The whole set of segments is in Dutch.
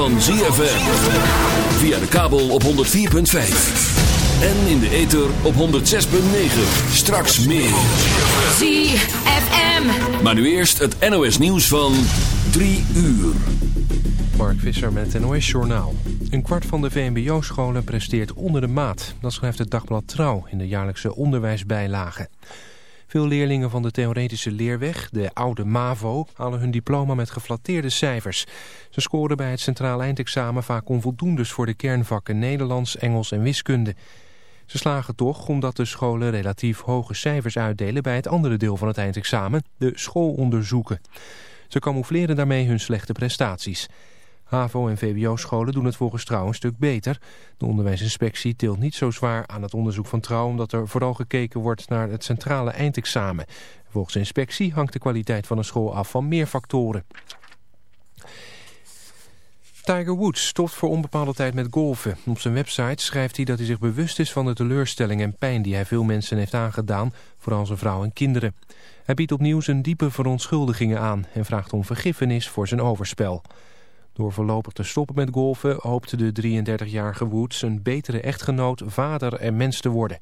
Van ZFM. Via de kabel op 104.5. En in de ether op 106.9. Straks meer. ZFM. Maar nu eerst het NOS nieuws van 3 uur. Mark Visser met het NOS Journaal. Een kwart van de VMBO-scholen presteert onder de maat. Dat schrijft het dagblad Trouw in de jaarlijkse onderwijsbijlage. Veel leerlingen van de theoretische leerweg, de oude MAVO, halen hun diploma met geflatteerde cijfers. Ze scoren bij het centraal eindexamen vaak onvoldoendes voor de kernvakken Nederlands, Engels en wiskunde. Ze slagen toch omdat de scholen relatief hoge cijfers uitdelen bij het andere deel van het eindexamen, de schoolonderzoeken. Ze camoufleren daarmee hun slechte prestaties. HAVO- en VWO-scholen doen het volgens Trouw een stuk beter. De onderwijsinspectie tilt niet zo zwaar aan het onderzoek van Trouw... omdat er vooral gekeken wordt naar het centrale eindexamen. Volgens inspectie hangt de kwaliteit van een school af van meer factoren. Tiger Woods stopt voor onbepaalde tijd met golfen. Op zijn website schrijft hij dat hij zich bewust is van de teleurstelling en pijn die hij veel mensen heeft aangedaan, vooral zijn vrouw en kinderen. Hij biedt opnieuw zijn diepe verontschuldigingen aan en vraagt om vergiffenis voor zijn overspel. Door voorlopig te stoppen met golfen hoopte de 33-jarige Woods een betere echtgenoot, vader en mens te worden.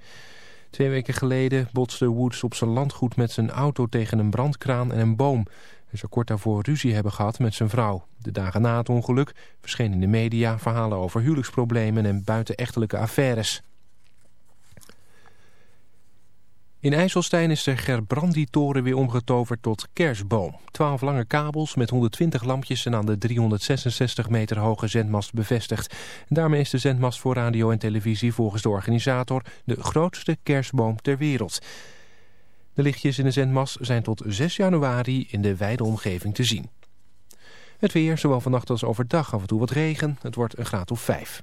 Twee weken geleden botste Woods op zijn landgoed met zijn auto tegen een brandkraan en een boom. Hij zou kort daarvoor ruzie hebben gehad met zijn vrouw. De dagen na het ongeluk verschenen in de media verhalen over huwelijksproblemen en buitenechtelijke affaires. In IJsselstein is de Gerbrandi-toren weer omgetoverd tot kerstboom. Twaalf lange kabels met 120 lampjes zijn aan de 366 meter hoge zendmast bevestigd. Daarmee is de zendmast voor radio en televisie volgens de organisator de grootste kerstboom ter wereld. De lichtjes in de zendmast zijn tot 6 januari in de wijde omgeving te zien. Het weer, zowel vannacht als overdag, af en toe wat regen. Het wordt een graad of 5.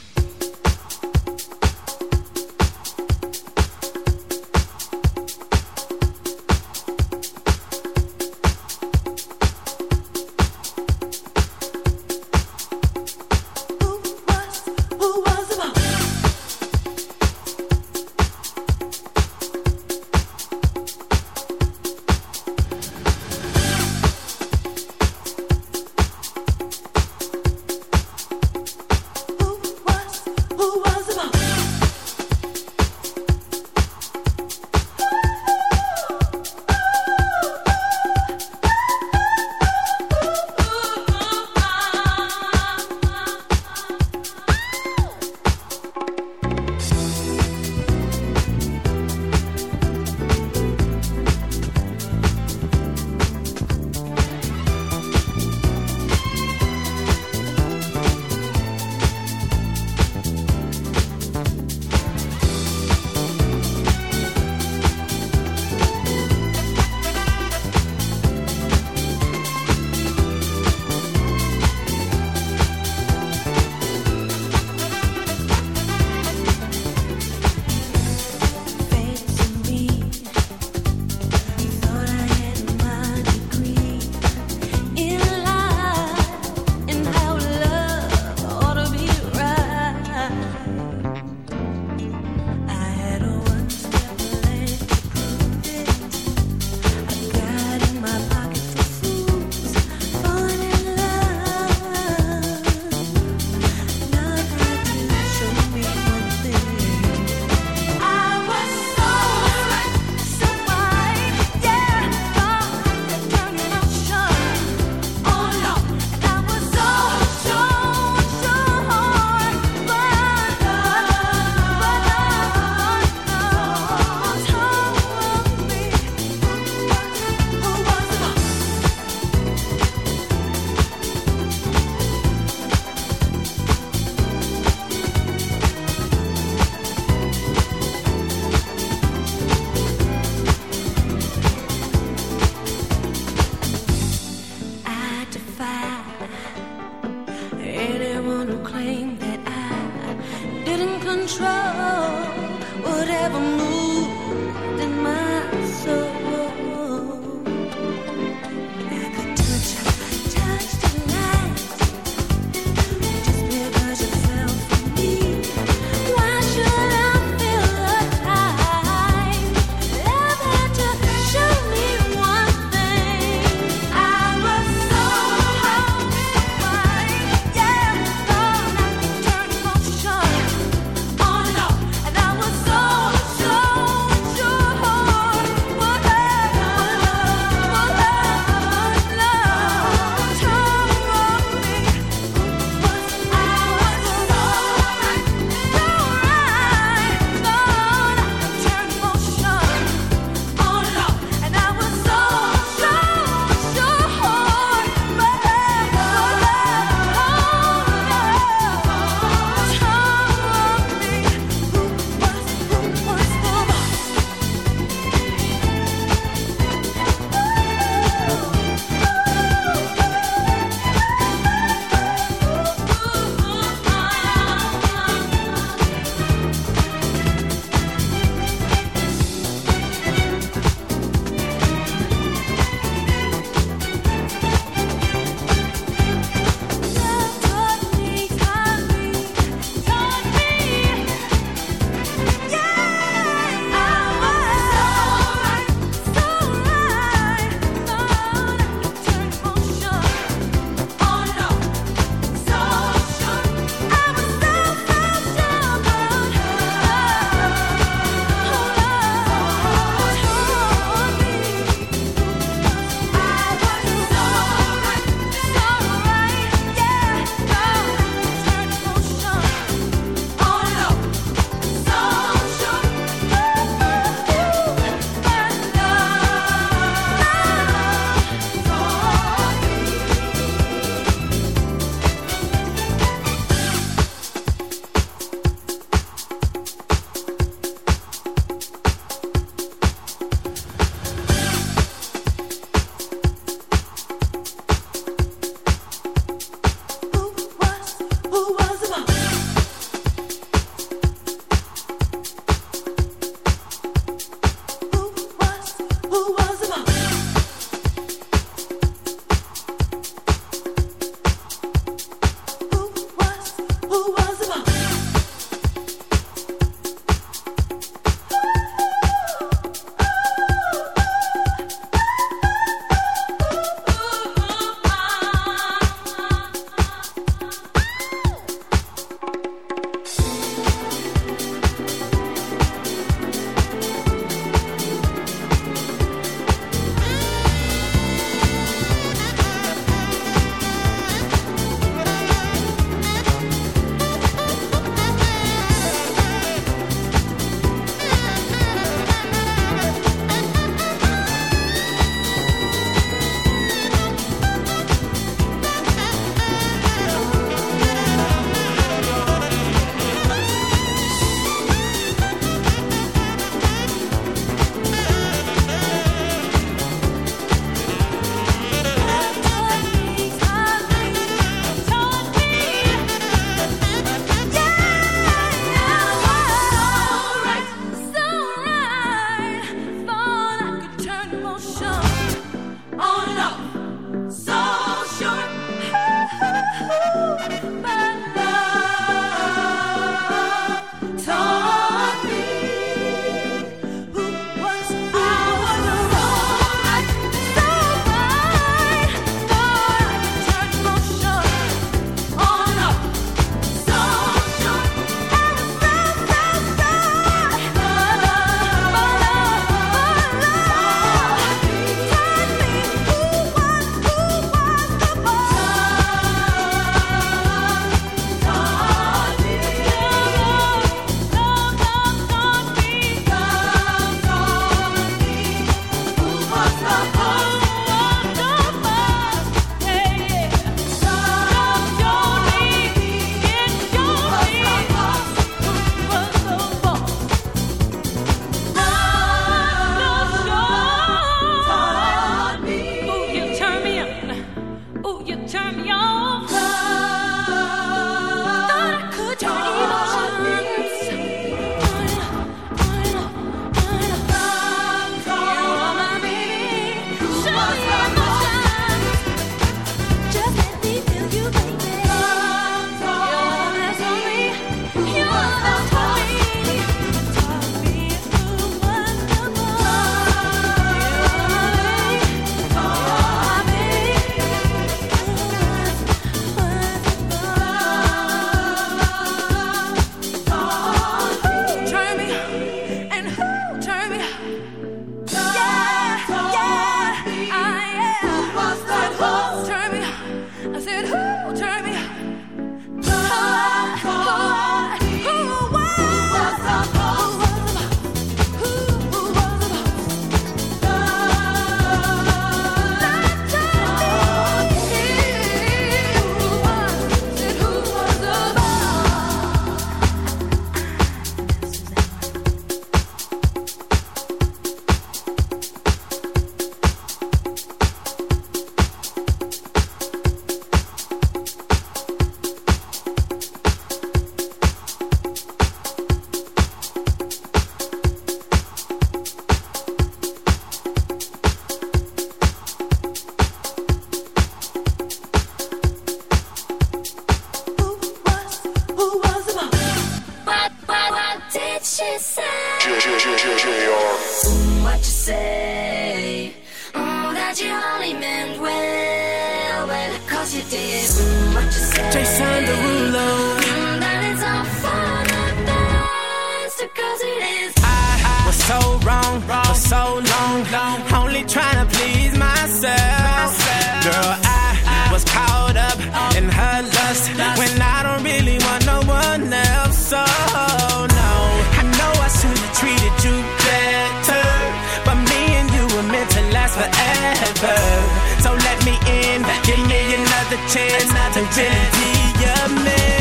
Virginia Man.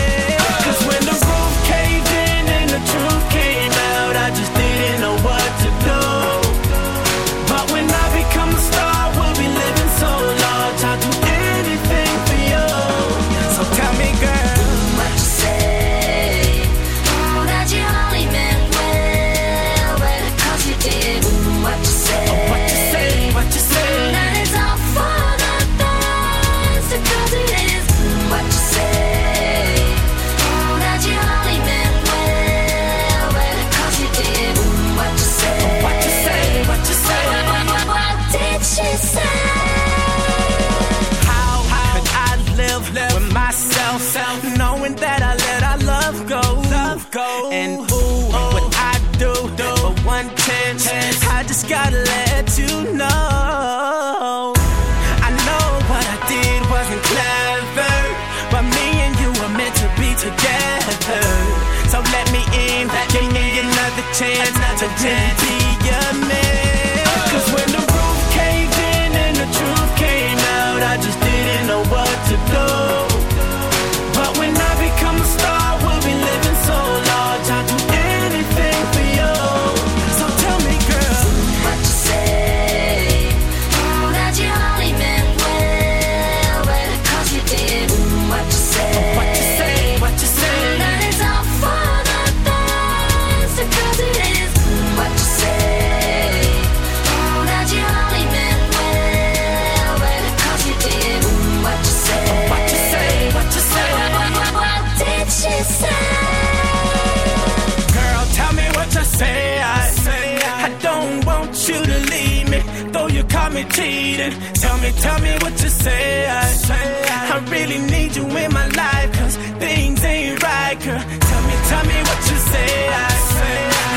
me cheating. Tell me, tell me what you say. I, I really need you in my life, cause things ain't right, girl. Tell me, tell me what you say. I,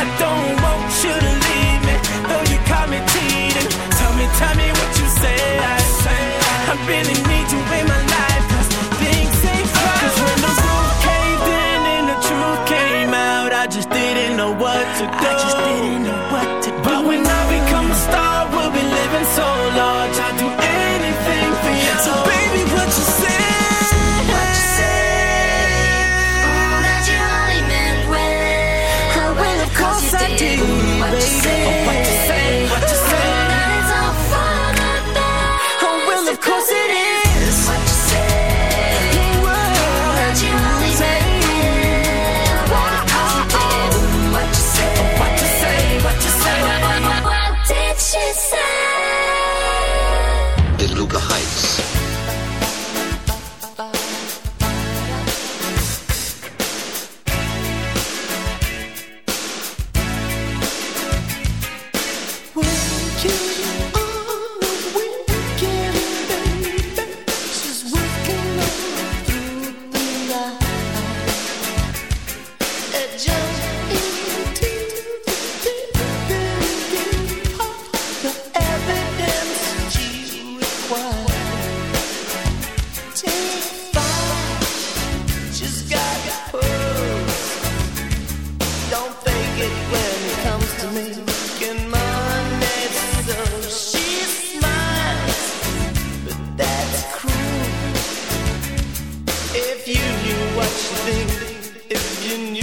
I don't want you to leave me, though you call me cheating. Tell me, tell me what you say. I, I really need you in my If you knew what you think, if you knew.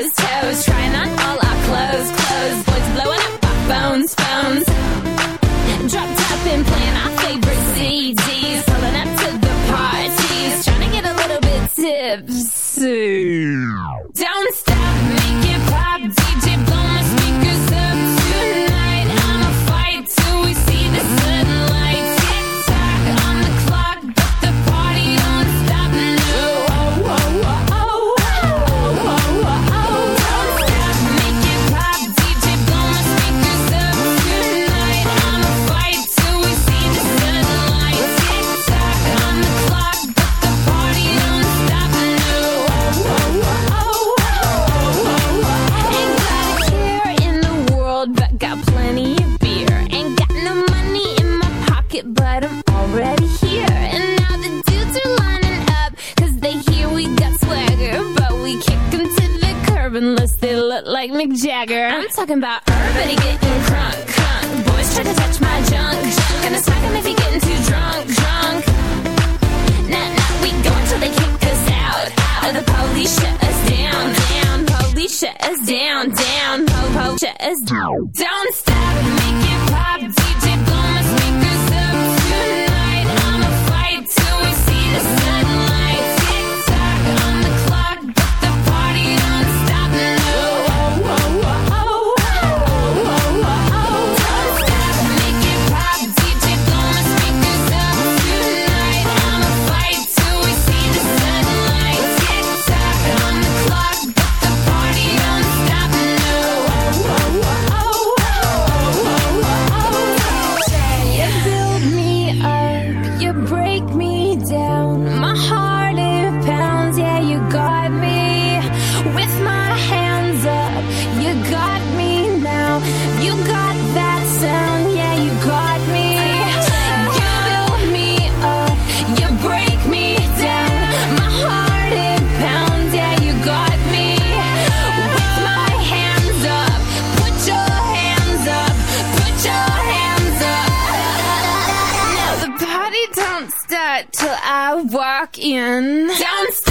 in. Downstairs!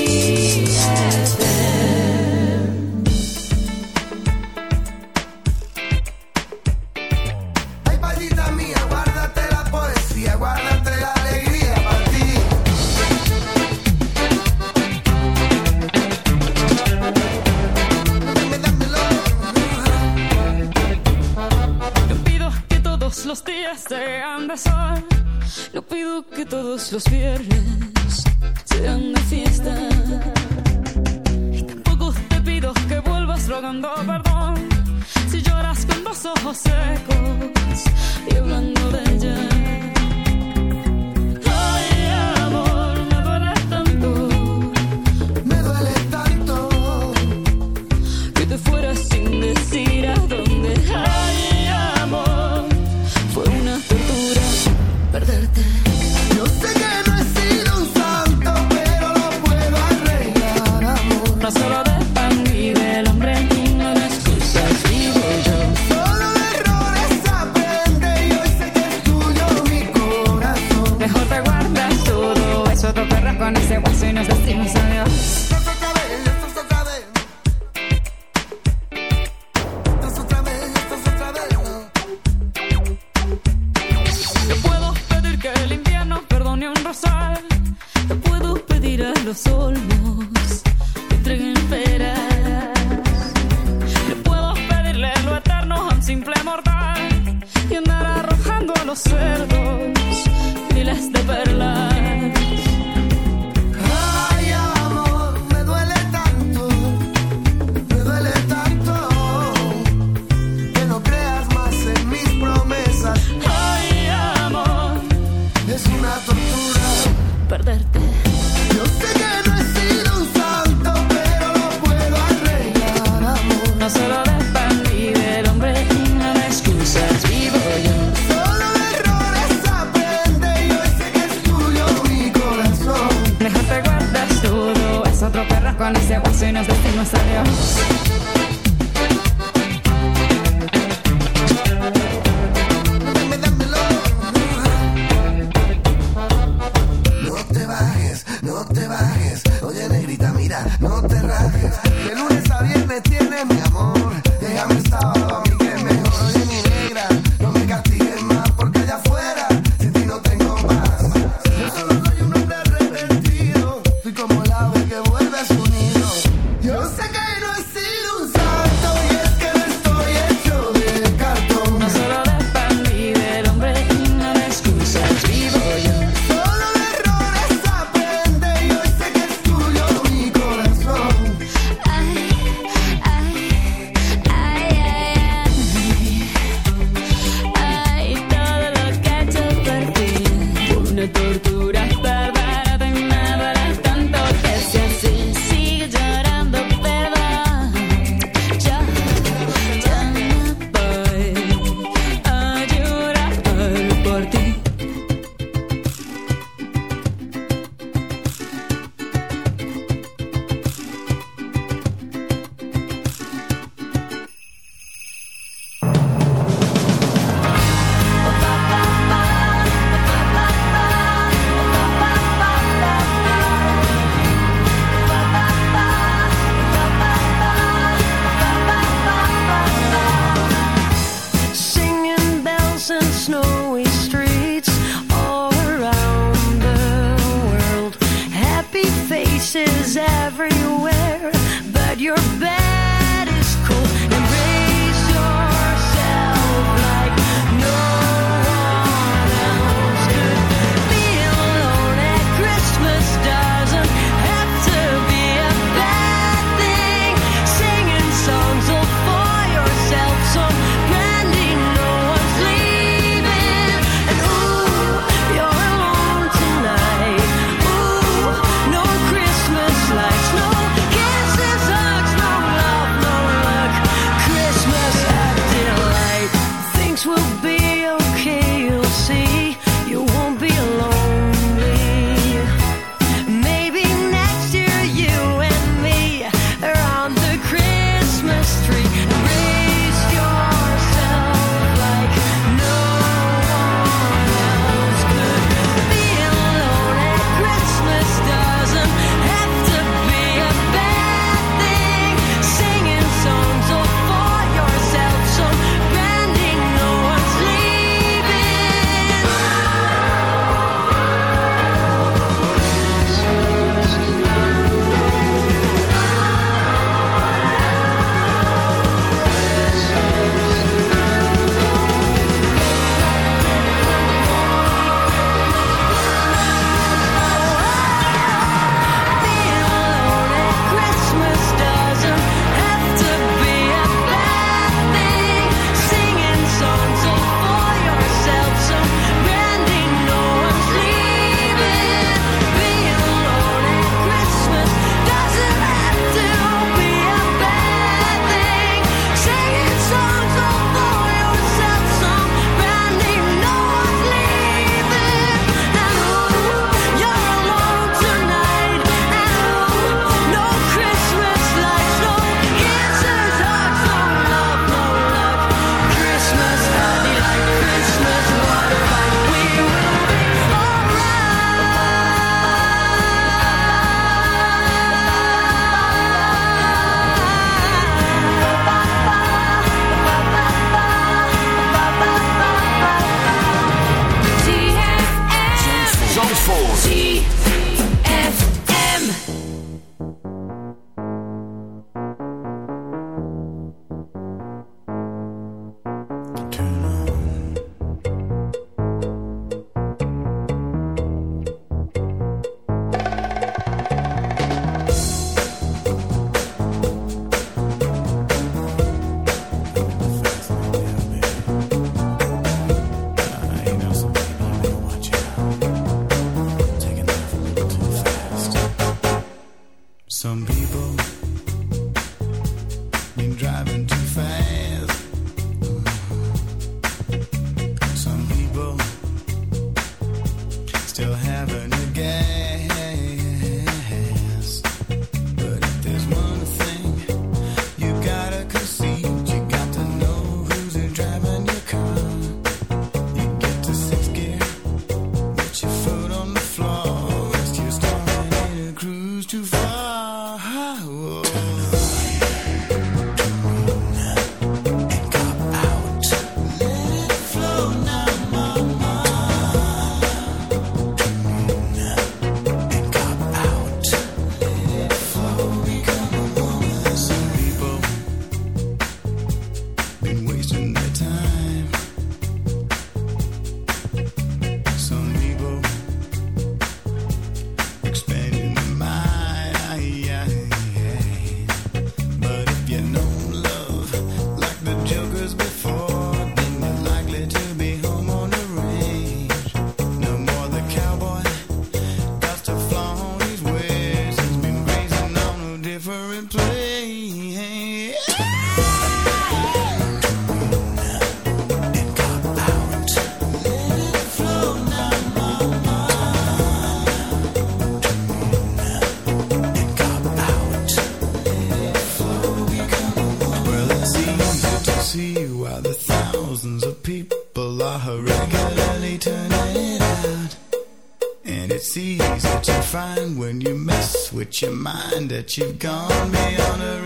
With your mind that you've gone beyond a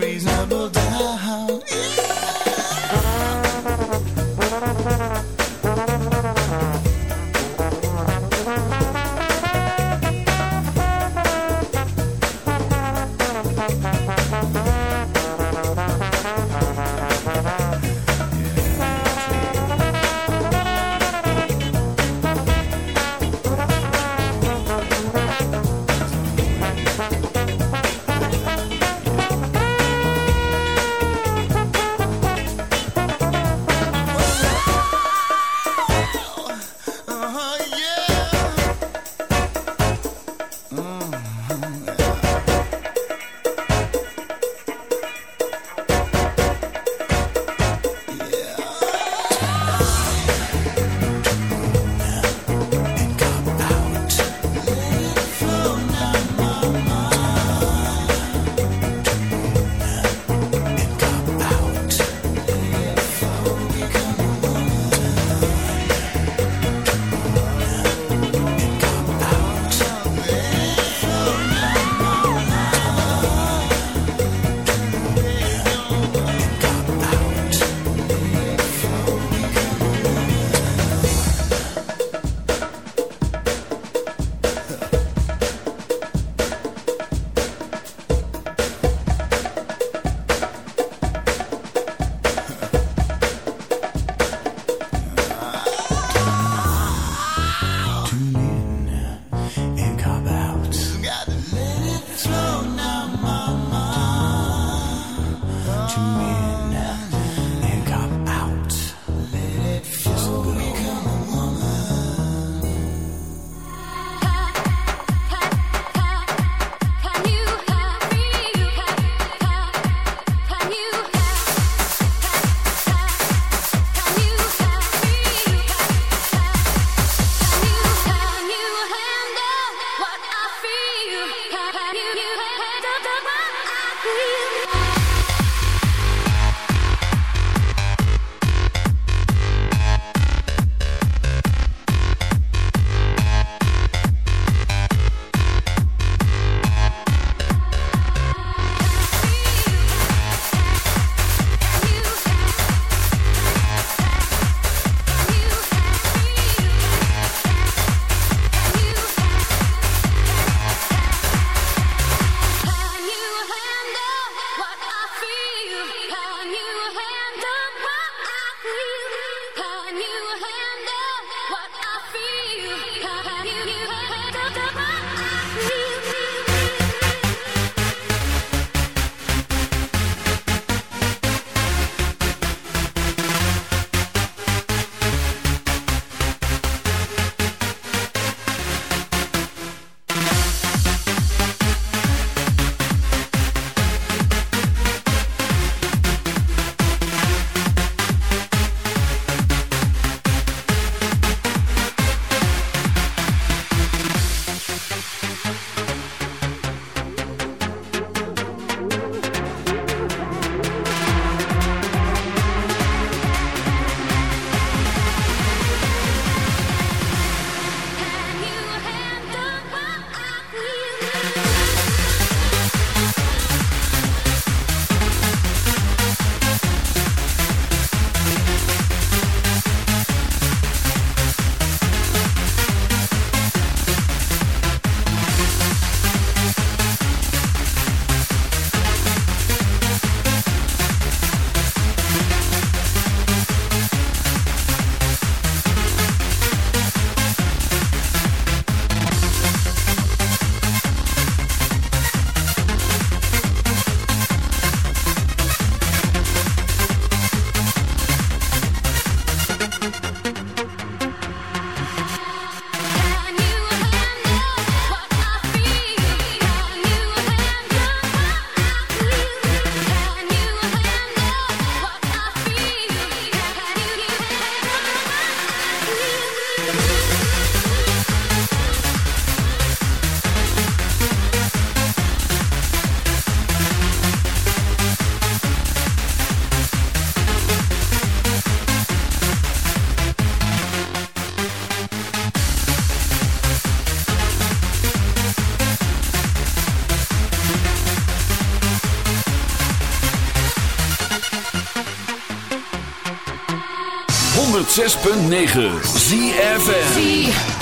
106.9 ZFM.